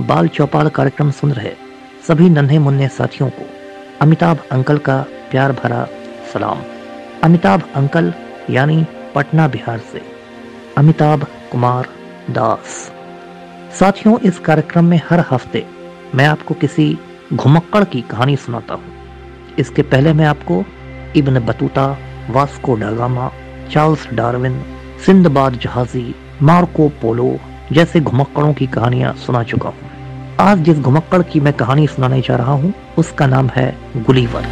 बाल चौपाल कार्यक्रम सुन रहे सभी नन्हे मुन्ने साथियों को अमिताभ अंकल का प्यार भरा सलाम। अमिताभ अंकल, यानी पटना बिहार से। अमिताभ कुमार दास। साथियों, इस कार्यक्रम में हर हफ़्ते मैं आपको किसी घुमक्कड़ की कहानी सुनाता हूँ। इसके पहले मैं आपको Ibn Battuta, Vasco da Gama Charles Darwin, Sindbad जहाजी, Marco Polo जैसे घुमक्कड़ों की कहानियाँ सुना चुका हूँ। आज जिस घुमक्कड़ की मैं कहानी सुनाने जा रहा हूँ, उसका नाम है गुलीवर।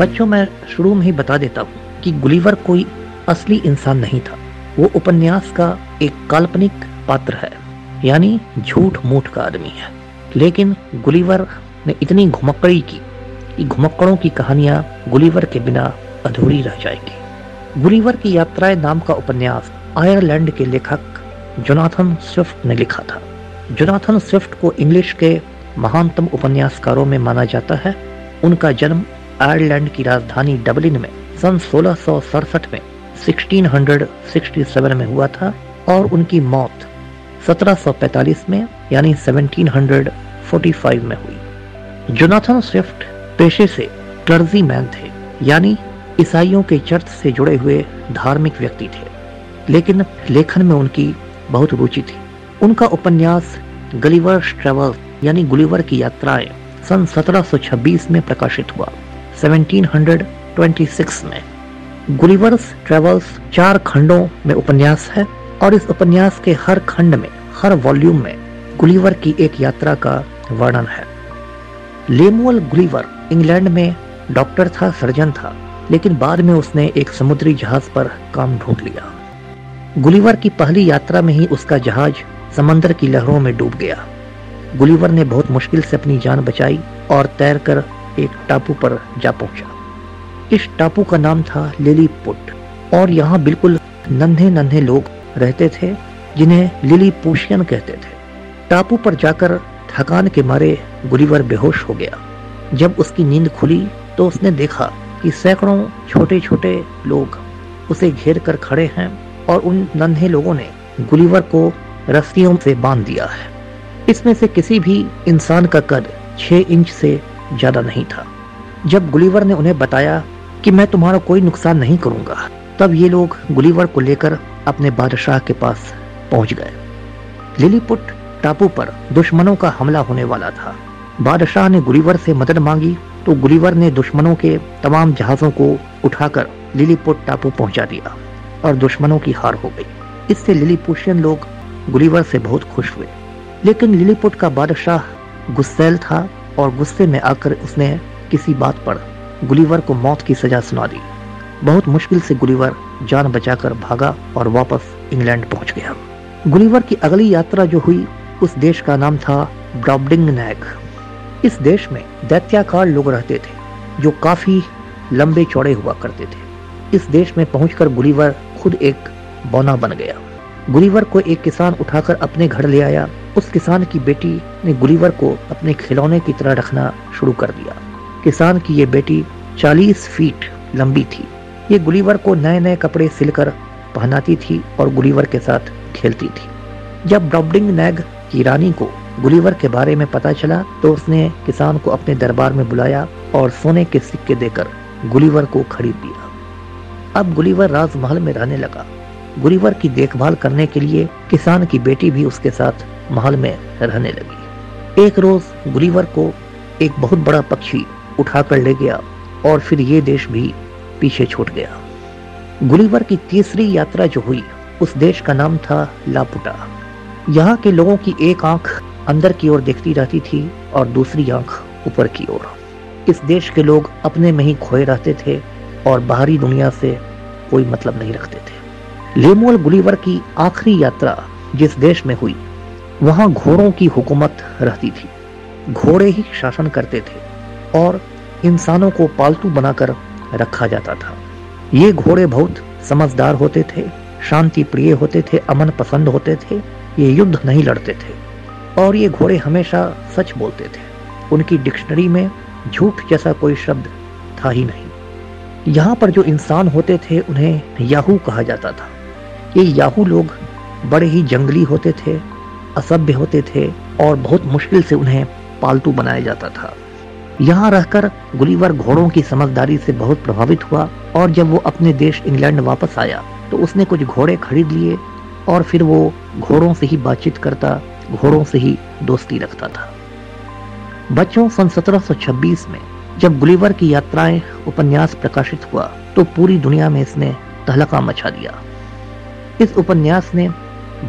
बच्चों, मैं शुरू में ही बता देता हूँ कि गुलीवर कोई असली इंसान नहीं था। वो उपन्यास का एक काल्पनिक पात्र है, यानी झूठ मूठ का आदमी है। लेकिन गुलीवर ने इतनी घुमक्कड़ी की कि घुमक्कड़ों की कहानियाँ गुलीवर के बिना अधूरी रह जाएगी। गुलीवर की यात्राएँ नाम का उपन्यास आयरलैंड के लेखक जोनाथन स्विफ्ट ने लिखा था। जोनाथन स्विफ्ट को इंग्लिश के महानतम उपन्यासकारों में माना जाता है। उनका जन्म आयरलैंड की राजधानी डबलिन में सन सोलह में 1667 में हुआ था और उनकी मौत 1745 में, यानी 1745 में हुई। जोनाथन स्विफ्ट पेशे से क्लर्जी मैन थे, यानी ईसाइयों के चर्च से जुड़े हुए धार्मिक व्यक्ति थे, लेकिन लेखन में उनकी बहुत रुचि थी। उनका उपन्यास गलीवर्स ट्रेवल, यानी गुलीवर की यात्राएँ, सन 1726 में प्रकाशित हुआ 1726 में। गुलीवर्स ट्रेवल्स चार खंडों में उपन्यास है, और इस उपन्यास के हर खंड में, हर वॉल्यूम में गुलीवर की एक यात्रा का वर्णन है। लेमुअल गुलीवर, इंग्लैंड में डॉक्टर था, सर्जन था। लेकिन बाद में उसने एक समुद्री जहाज़ पर काम ढूंढ लिया। गुलीवर की पहली यात्रा में ही उसका जहाज़ समंदर की लहरों में डूब गया। गुलीवर ने बहुत मुश्किल से अपनी जान बचाई और तैरकर एक टापू पर जा पहुँचा। इस टापू का नाम था लिली पुट और यहाँ बिल्कुल नन्हे नन्हे लोग रहते थे, जिन्हें लिली पोशियन कहते थे। टापू पर जाकर थकान के मारे गुलीवर बेहोश हो गया। जब उसकी नींद खुली तो उसने देखा कि सैकड़ों छोटे छोटे लोग उसे घेर कर खड़े हैं और उन नन्हे लोगों ने गुलीवर को रस्सियों से बाँध दिया है। इसमें से किसी भी इंसान का कद छह इंच से ज़्यादा नहीं था। जब गुलीवर ने उन्हें बताया कि मैं तुम्हारा कोई नुकसान नहीं करूँगा, तब ये लोग गुलीवर को लेकर अपने बादशाह के पास पहुँच गए। लिलीपुट टापू पर दुश्मनों का हमला होने वाला था। बादशाह ने गुलीवर से मदद मांगी तो गुलीवर ने दुश्मनों के तमाम जहाजों को उठाकर लिलीपुट टापू पहुँचा दिया और दुश्मनों की हार हो गई। इससे लिलीपुशियन लोग गुलीवर से बहुत खुश हुए। लेकिन लिलीपुट का बादशाह गुस्सेल था और गुस्से में आकर उसने किसी बात पर गुलीवर को मौत की सजा सुना दी। बहुत मुश्किल से गुलीवर जान बचाकर भागा और वापस इंग्लैंड पहुँच गया। गुलीवर की अगली यात्रा जो हुई, उस देश का नाम था ब्रॉबडिंग नैग इस देश में दैत्याकार लोग रहते थे, जो काफ़ी लंबे चौड़े हुआ करते थे। इस देश में पहुंचकर गुलीवर खुद एक बौना बन गया। गुलीवर को एक किसान उठाकर अपने घर ले आया। उस किसान की बेटी ने गुलीवर को अपने खिलौने की तरह रखना शुरू कर दिया। किसान की ये बेटी 40 फीट लंबी थी। ये गुलीवर को नए नए कपड़े सिलकर पहनाती थी और गुलीवर के साथ खेलती थी। जब ब्रॉबडिंग नैग की रानी को गुलीवर के बारे में पता चला तो उसने किसान को अपने दरबार में बुलाया और सोने के सिक्के देकर गुलीवर को खरीद दिया अब गुलीवर राजमहल में रहने लगा। गुलीवर की देखभाल करने के लिए किसान की बेटी भी उसके साथ महल में रहने लगी। एक रोज गुलीवर को एक बहुत बड़ा पक्षी उठाकर ले गया और फिर ये देश भी पीछे छूट गया। गुलीवर की तीसरी यात्रा जो हुई, उस देश का नाम था लापुटा यहाँ के लोगों की एक आँख अंदर की ओर देखती रहती थी और दूसरी आँख ऊपर की ओर। इस देश के लोग अपने में ही खोए रहते थे और बाहरी दुनिया से कोई मतलब नहीं रखते थे। लेमुअल गुलीवर की आखिरी यात्रा जिस देश में हुई, वहाँ घोड़ों की हुकूमत रहती थी। घोड़े ही शासन करते थे और इंसानों को पालतू बनाकर रखा जाता था। ये घोड़े बहुत समझदार होते थे शांति प्रिय होते थे, अमन पसंद होते थे, ये युद्ध नहीं लड़ते थे। और ये घोड़े हमेशा सच बोलते थे। उनकी डिक्शनरी में झूठ जैसा कोई शब्द था ही नहीं। यहाँ पर जो इंसान होते थे, उन्हें याहू कहा जाता था। ये याहू लोग बड़े ही जंगली होते थे, असभ्य होते थे और बहुत मुश्किल से उन्हें पालतू बनाया जाता था। यहाँ रहकर गुलीवर घोड़ों की समझदारी से बहुत प्रभावित हुआ और जब वो अपने देश इंग्लैंड वापस आया तो उसने कुछ घोड़े खरीद लिए और फिर वो घोड़ों से ही बातचीत करता घोड़ों से ही दोस्ती रखता था। बच्चों सन 1726 में जब गुलीवर की यात्राएँ, उपन्यास प्रकाशित हुआ तो पूरी दुनिया में इसने तहलका मचा दिया। इस उपन्यास ने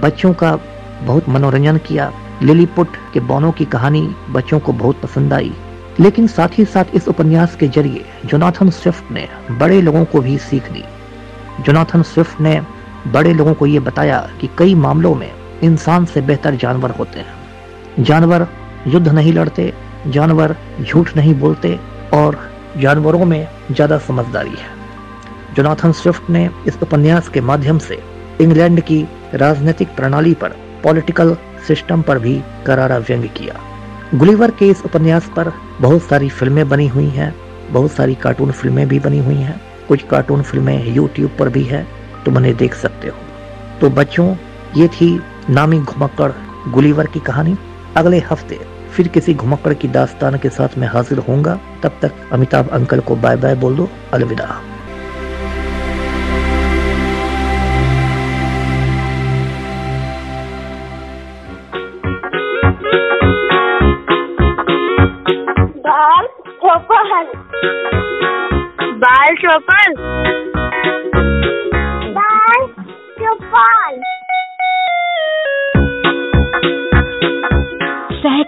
बच्चों का बहुत मनोरंजन किया। लिलीपुट के बोनों की कहानी बच्चों को बहुत पसंद आई। लेकिन साथ ही साथ इस उपन्यास के ज़रिए जोनाथन स्विफ्ट ने बड़े लोगों को भी सीख दी। जोनाथन स्विफ्ट ने बड़े लोगों को यह बताया कि कई मामलों में इंसान से बेहतर जानवर होते हैं। जानवर युद्ध नहीं लड़ते, जानवर झूठ नहीं बोलते और जानवरों में ज़्यादा समझदारी है। जोनाथन स्विफ्ट ने इस उपन्यास के माध्यम से इंग्लैंड की राजनीतिक प्रणाली पर पॉलिटिकल सिस्टम पर भी करारा व्यंग किया। गुलीवर के इस उपन्यास पर बहुत सारी फ़िल्में बनी हुई हैं, बहुत सारी कार्टून फ़िल्में भी बनी हुई हैं, कुछ कार्टून फ़िल्में यूट्यूब पर भी है, तुम उन्हें देख सकते हो। तो बच्चों, ये थी नामी घुमक्कड़ गुलीवर की कहानी। अगले हफ़्ते फिर किसी घुमक्कड़ की दास्तान के साथ मैं हाजिर होऊँगा। तब तक अमिताभ अंकल को बाय बाय बोल दो। अलविदा। बाल चौपन बाल चौपन